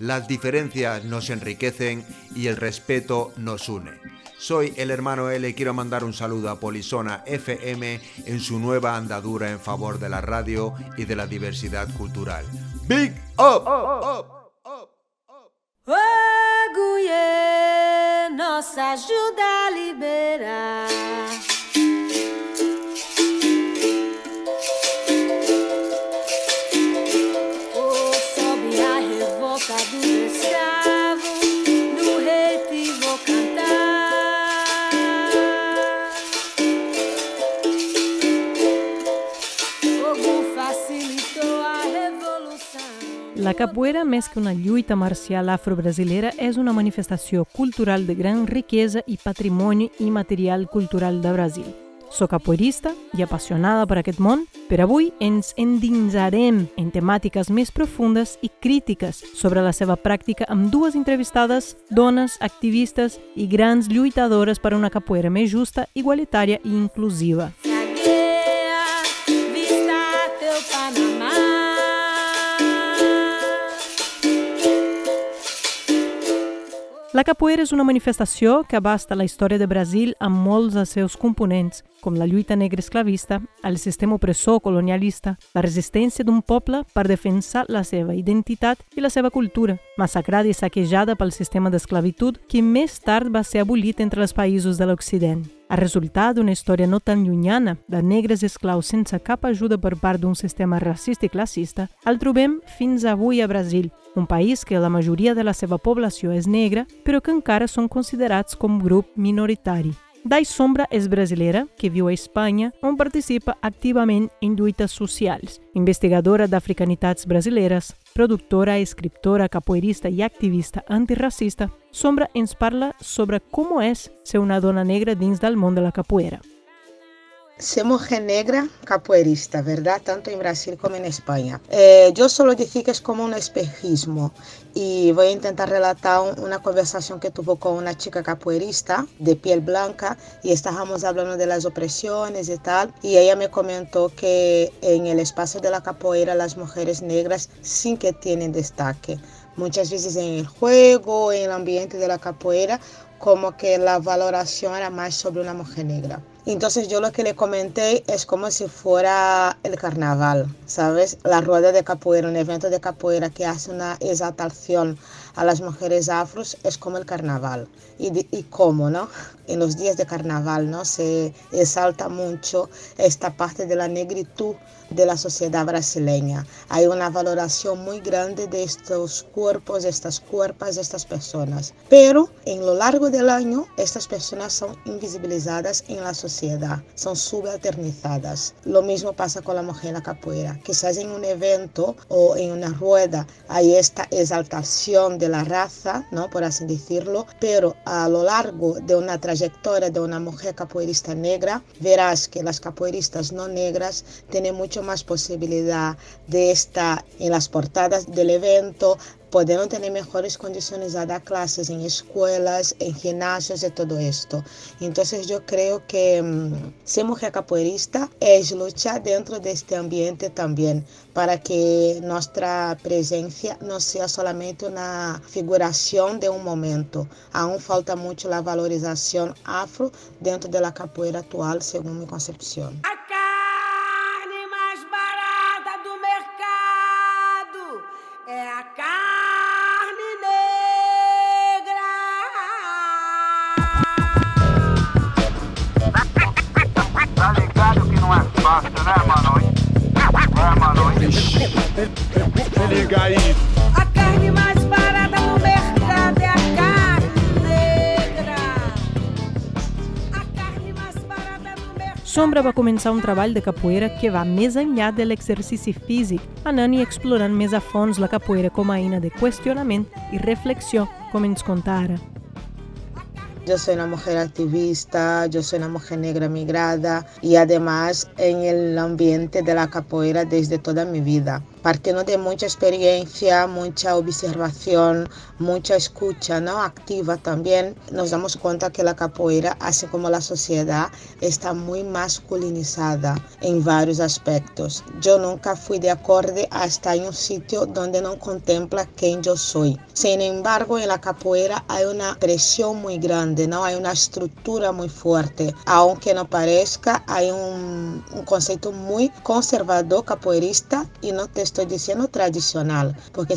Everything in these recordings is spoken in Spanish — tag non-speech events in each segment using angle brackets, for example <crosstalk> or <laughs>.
Las diferencias nos enriquecen y el respeto nos une. Soy el hermano L y quiero mandar un saludo a Polisona FM en su nueva andadura en favor de la radio y de la diversidad cultural. Big up! nos ajuda a liberar. Capoeira, més que una lluita marcial afro-brasileira, és una manifestació cultural de gran riquesa i patrimoni imaterial cultural de Brasil. Soc capoeirista i apassionada per aquest món. Per avui ens endinsarem en temàtiques més profundes i crítiques sobre la seva pràctica amb dues entrevistades, dones, activistes i grans lluitadores per una capoeira més justa, igualitària i inclusiva. La capoeira és una manifestació que abasta la història de Brasil amb molts dels seus components, com la lluita negra esclavista, el sistema opressor colonialista, la resistència d'un poble per defensar la seva identitat i la seva cultura, massacrada i saquejada pel sistema d'esclavitud que més tard va ser abolit entre els països de l'Occident. A resultat d'una història no tan llunyana de negres esclaus sense cap ajuda per part d'un sistema racista i classista, el trobem fins avui a Brasil, un país que la majoria de la seva població és negra, però que encara són considerats com grup minoritari. Dai Sombra és brasileira, que viu a Espanha, on participa activament en lluites socials. Investigadora d'africanitats brasileires, productora, escriptora, capoeirista i activista antirracista, Sombra ens parla sobre com és ser una dona negra dins del món de la capoeira. Ser mujer negra capoeirista, ¿verdad? Tanto en Brasil como en España. Eh, yo solo decir que es como un espejismo y voy a intentar relatar una conversación que tuvo con una chica capoeirista de piel blanca y estábamos hablando de las opresiones y tal y ella me comentó que en el espacio de la capoeira las mujeres negras sin que tienen destaque. Muchas veces en el juego, en el ambiente de la capoeira, como que la valoración era más sobre una mujer negra. Entonces yo lo que le comenté es como si fuera el carnaval, ¿sabes? La rueda de capoeira, un evento de capoeira que hace una exaltación a las mujeres afros es como el carnaval. Y, y cómo, ¿no? En los días de carnaval, ¿no? Se exalta mucho esta parte de la negritud de la sociedad brasileña. Hay una valoración muy grande de estos cuerpos, estas cuerpos, estas personas. Pero en lo largo del año, estas personas son invisibilizadas en la sociedad, son subalternizadas. Lo mismo pasa con la mujer en la capoeira. Quizás en un evento o en una rueda hay esta exaltación de la raza, ¿no? por así decirlo, pero a lo largo de una trayectoria de una mujer capoeirista negra, verás que las capoeiristas no negras tienen mucho más posibilidad de estar en las portadas del evento, podendo ter melhores condições a dar clases em escolas, em ginásios e todo isto. Então, eu creio que um, ser mulher capoeirista é lutar dentro deste ambiente também, para que nossa presença não seja somente uma figuração de um momento. Aún falta muito a valorização afro dentro da capoeira atual, segundo minha concepção. Sombra va començar un treball de capoeira que va més enllà de l'exercici físic, anant i explorant més a fons la capoeira com a eina de qüestionament i reflexió, com ens conta ara. Yo soy una mujer activista, yo soy una mujer negra migrada y además en el ambiente de la capoeira desde toda mi vida. Partiendo de mucha experiencia, mucha observación, mucha escucha ¿no? activa también, nos damos cuenta que la capoeira, así como la sociedad, está muy masculinizada en varios aspectos. Yo nunca fui de acorde hasta en un sitio donde no contempla quién yo soy. Sin embargo, en la capoeira hay una presión muy grande, ¿no? hay una estructura muy fuerte. Aunque no parezca, hay un, un concepto muy conservador capoeirista y no te estoy diciendo tradicional, porque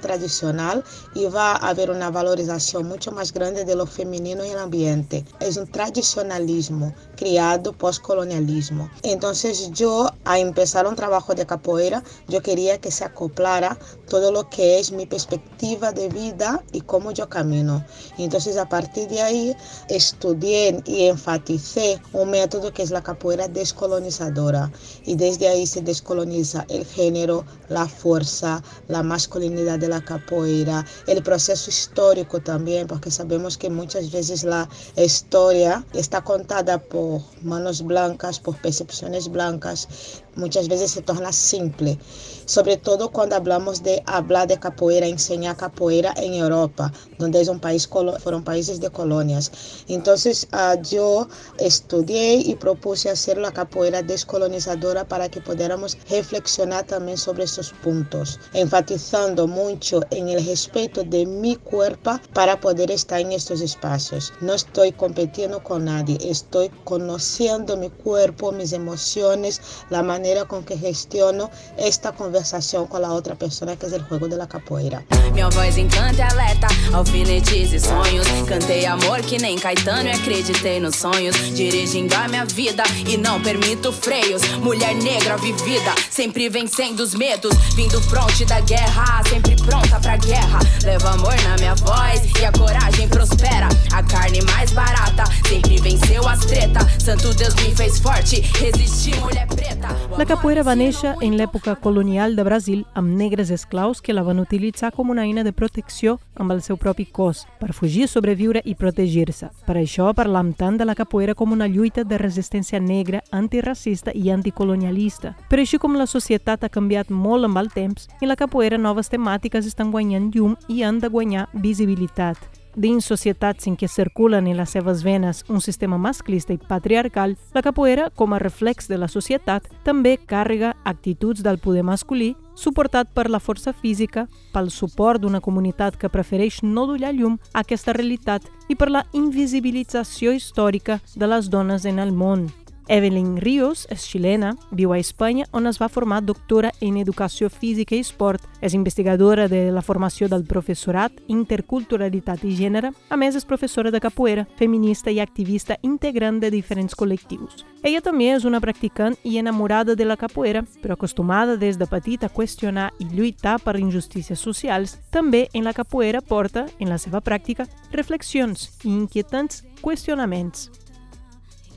tradicional iba a haber una valorización mucho más grande de lo femenino en el ambiente. Es un tradicionalismo criado postcolonialismo. Entonces yo, a empezar un trabajo de capoeira, yo quería que se acoplara todo lo que es mi perspectiva de vida y cómo yo camino. Entonces a partir de ahí estudié y enfaticé un método que es la capoeira descolonizadora. Y desde ahí se descoloniza el género, la fuerza, la masculinidad de la capoeira, el proceso histórico también, porque sabemos que muchas veces la historia está contada por manos blancas, por percepciones blancas, muchas veces se torna simple, sobre todo cuando hablamos de hablar de capoeira, enseñar capoeira en Europa, donde es un país, fueron países de colonias. Entonces uh, yo estudié y propuse hacer la capoeira descolonizadora para que pudiéramos reflexionar también sobre esos puntos, enfatizando mucho en el respeto de mi cuerpo para poder estar en estos espacios. No estoy compitiendo con nadie, estoy conociendo mi cuerpo, mis emociones, la manera con que gestiono esta conversação com a outra pessoa, que é o jogo da capoeira. Minha voz encanta e alerta, alfinetes e sonhos. Cantei amor que nem Caetano e acreditei nos sonhos. Dirigindo a minha vida e não permito freios. Mulher negra vivida, sempre vencendo os medos. Vindo fronte da guerra, sempre pronta pra guerra. Levo amor na minha voz e a coragem prospera. A carne mais barata sempre venceu as treta. Santo Deus me fez forte, resisti, mulher preta. La capoeira va néixer en l'època colonial de Brasil amb negres esclaus que la van utilitzar com una eina de protecció amb el seu propi cos, per fugir, sobreviure i protegir-se. Per això parlam tant de la capoeira com una lluita de resistència negra, antiracista i anticolonialista. Però així com la societat ha canviat molt amb el temps, i la capoeira noves temàtiques estan guanyant llum i han de guanyar visibilitat. Dins societats en què circulen en les seves venes un sistema masclista i patriarcal, la capoeira, com a reflex de la societat, també càrrega actituds del poder masculí suportat per la força física, pel suport d'una comunitat que prefereix no dollar llum a aquesta realitat i per la invisibilització històrica de les dones en el món. Evelyn Ríos és xilena, viu a Espanya on es va formar doctora en Educació Física i Esport, és investigadora de la formació del professorat, interculturalitat i gènere, a més és professora de capoeira, feminista i activista integrant de diferents col·lectius. Ella també és una practicant i enamorada de la capoeira, però acostumada des de petita a qüestionar i lluitar per injustícies socials, també en la capoeira porta, en la seva pràctica, reflexions i inquietants qüestionaments.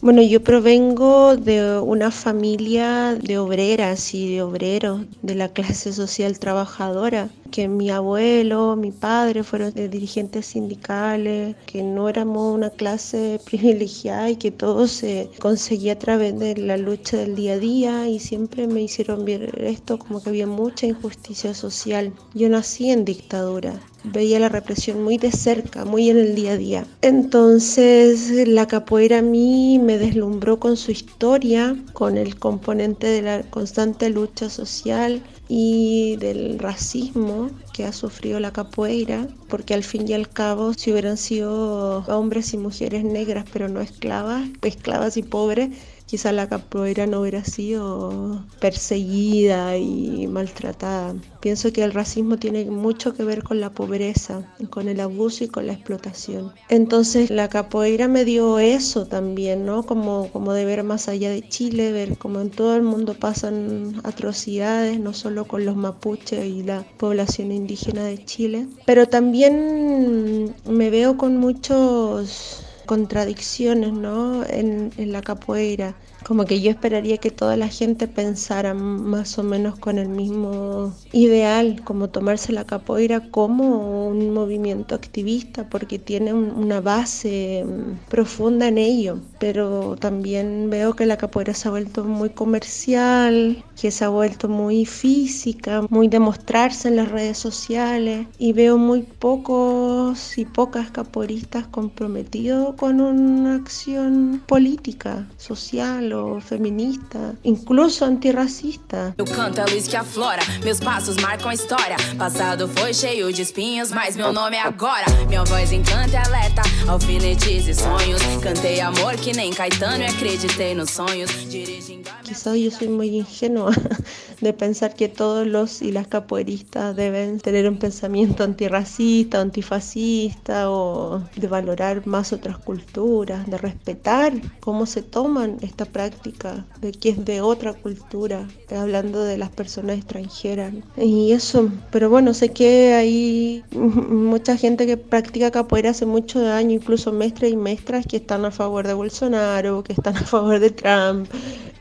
Bueno, yo provengo de una familia de obreras y de obreros de la clase social trabajadora, que mi abuelo, mi padre fueron dirigentes sindicales, que no éramos una clase <laughs> privilegiada y que todo se conseguía a través de la lucha del día a día y siempre me hicieron ver esto como que había mucha injusticia social. Yo nací en dictadura veía la represión muy de cerca, muy en el día a día. Entonces la capoeira a mí me deslumbró con su historia, con el componente de la constante lucha social y del racismo que ha sufrido la capoeira, porque al fin y al cabo si hubieran sido hombres y mujeres negras pero no esclavas, esclavas y pobres, quizá la capoeira no hubiera sido perseguida y maltratada. Pienso que el racismo tiene mucho que ver con la pobreza, con el abuso y con la explotación. Entonces la capoeira me dio eso también, ¿no? Como, como de ver más allá de Chile, ver cómo en todo el mundo pasan atrocidades, no solo con los mapuches y la población indígena de Chile, pero también me veo con muchos contradicciones ¿no? en, en la capoeira. Como que yo esperaría que toda la gente pensara más o menos con el mismo ideal, como tomarse la capoeira como un movimiento activista, porque tiene una base mm, profunda en ello. Pero también veo que la capoeira se ha vuelto muy comercial, que se ha vuelto muy física, muy de mostrarse en las redes sociales y veo muy pocos y pocas capoeiristas comprometidos con una acción política, social feminista, incluso antirracista. Eu canto a luz que aflora, meus passos marcam a história. Passado foi cheio de espinhos, mas meu nome é agora. Minha voz encanta e alerta, alfinetes e sonhos. Cantei amor que nem Caetano e acreditei nos sonhos. Dirigindo a Quizás yo soy muy ingenua <laughs> de pensar que todos los y las capoeiristas deben tener un pensamiento antirracista, antifascista o de valorar más otras culturas, de respetar cómo se toman esta práctica, de que es de otra cultura, hablando de las personas extranjeras. Y eso, pero bueno, sé que hay <laughs> mucha gente que practica capoeira hace mucho años, incluso maestras y maestras que están a favor de Bolsonaro, que están a favor de Trump,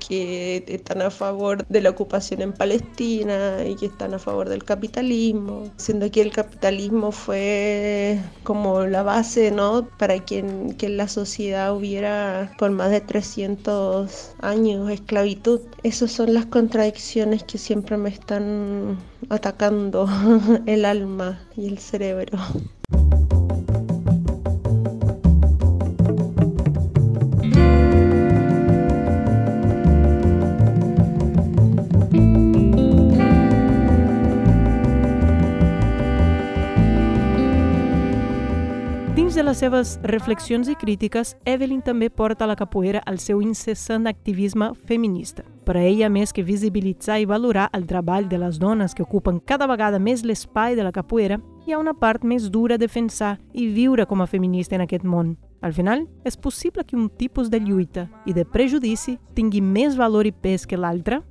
que están a favor de la ocupación en Palestina y que están a favor del capitalismo, siendo que el capitalismo fue como la base ¿no? para que que en la sociedad hubiera por más de 300 años esclavitud. Esas son las contradicciones que siempre me están atacando <laughs> el alma y el cerebro. De les seves reflexions i crítiques, Evelyn també porta la capoeira al seu incessant activisme feminista. Per a ella, més que visibilitzar i valorar el treball de les dones que ocupen cada vegada més l'espai de la capoeira, hi ha una part més dura a defensar i viure com a feminista en aquest món. Al final, és possible que un tipus de lluita i de prejudici tingui més valor i pes que l'altre?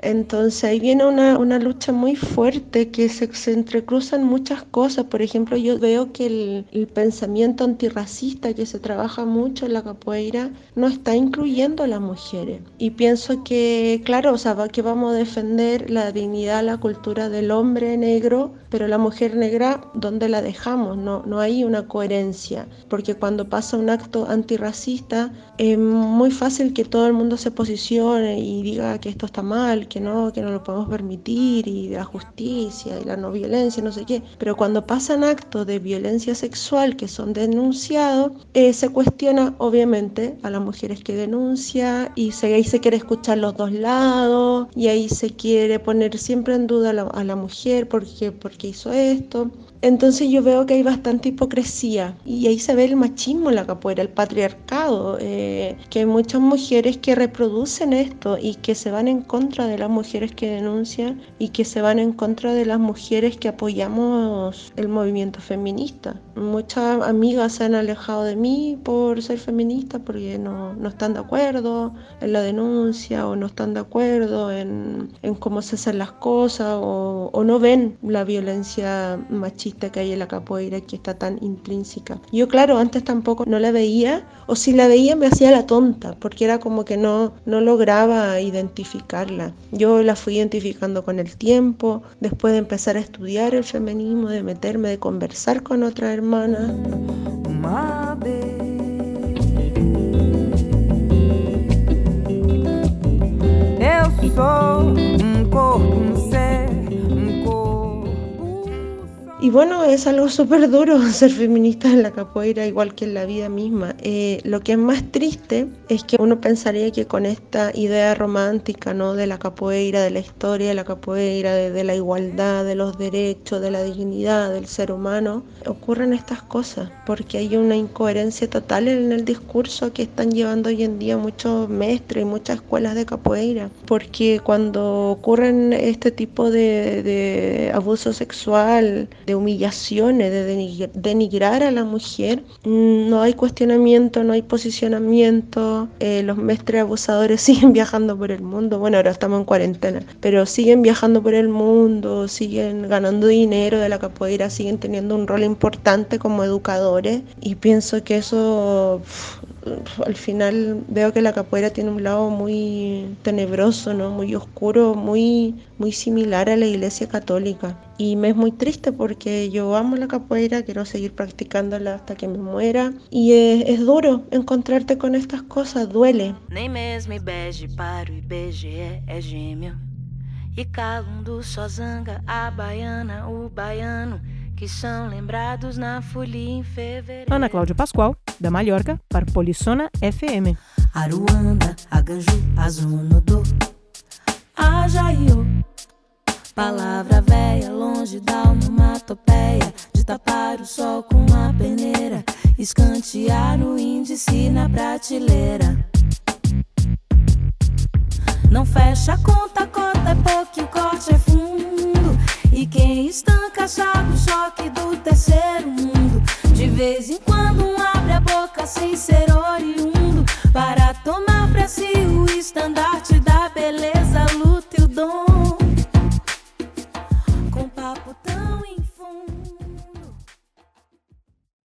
Entonces ahí viene una, una lucha muy fuerte que se, entrecruzan muchas cosas. Por ejemplo, yo veo que el, el pensamiento antirracista que se trabaja mucho en la capoeira no está incluyendo a las mujeres. Y pienso que, claro, o sea, que vamos a defender la dignidad, la cultura del hombre negro, pero la mujer negra, ¿dónde la dejamos? No, no hay una coherencia. Porque cuando pasa un acto antirracista, es muy fácil que todo el mundo se posicione y diga que esto está mal, que no, que no lo podemos permitir, y la justicia y la no violencia, no sé qué. Pero cuando pasan actos de violencia sexual que son denunciados, eh, se cuestiona obviamente a las mujeres que denuncia y se, ahí se quiere escuchar los dos lados y ahí se quiere poner siempre en duda a la, a la mujer porque, porque hizo esto. Entonces yo veo que hay bastante hipocresía y ahí se ve el machismo en la capoeira, el patriarcado, eh, que hay muchas mujeres que reproducen esto y que se van en contra de las mujeres que denuncian y que se van en contra de las mujeres que apoyamos el movimiento feminista. Muchas amigas se han alejado de mí por ser feminista porque no, no están de acuerdo en la denuncia o no están de acuerdo en, en cómo se hacen las cosas o, o no ven la violencia machista que hay en la capoeira que está tan intrínseca. Yo claro, antes tampoco no la veía o si la veía me hacía la tonta porque era como que no, no lograba identificarla. Yo la fui identificando con el tiempo, después de empezar a estudiar el feminismo, de meterme, de conversar con otra hermana. Eu sou um corpo, Y bueno, es algo <laughs> súper duro ser feminista en la capoeira, igual que en la vida misma. Eh, lo que es más triste es que uno pensaría que con esta idea romántica ¿no? de la capoeira, de la historia de la capoeira, de, la igualdad, de los derechos, de la dignidad del ser humano, ocurren estas cosas, porque hay una incoherencia total en el discurso que están llevando hoy en día muchos maestros y muchas escuelas de capoeira, porque cuando ocurren este tipo de abuso sexual, de humillaciones, de denigr- denigrar a la mujer, mm, no hay cuestionamiento, no hay posicionamiento, eh, los maestres abusadores <laughs> siguen viajando por el mundo, bueno, ahora estamos en cuarentena, pero siguen viajando por el mundo, siguen ganando dinero de la capoeira, siguen teniendo un rol importante como educadores y pienso que eso al final veo que la capoeira tiene un lado muy tenebroso, ¿no? muy oscuro, muy, muy similar a la iglesia católica. Y me es muy triste porque yo amo la capoeira, quiero seguir practicándola hasta que me muera. Y es, duro encontrarte con estas cosas, duele. Nem mesmo IBEGE para o IBGE é gêmeo. E Calundo só zanga a baiana, o baiano, que são lembrados na folia em fevereiro. Ana Cláudia Pascoal, da Mallorca, para Polissona FM. Aruanda, Aganju, Azunodo, Ajaiô. Palavra véia, longe da onomatopeia De tapar o sol com a peneira Escantear no índice na prateleira Não fecha a conta, a cota é pouco e o corte é fundo E quem estanca sabe o choque do terceiro mundo. De vez em quando um abre a boca sem ser oriundo. Para tomar pra si o estandarte